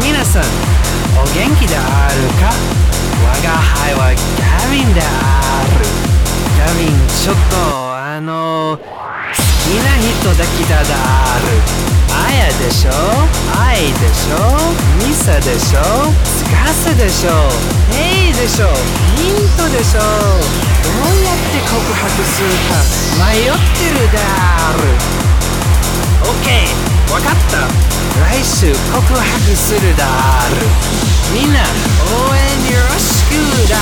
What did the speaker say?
皆さんお元気であるか？我が輩はギャビンであるギャビンちょっとあの好きな人だけだである。あやでしょ？愛でしょ？ミサでしょスカサでしょヘイでしょヒントでしょ？どうやって告白するか迷ってるである。OK 分かった。来週告白するだみんな応援よろしくだ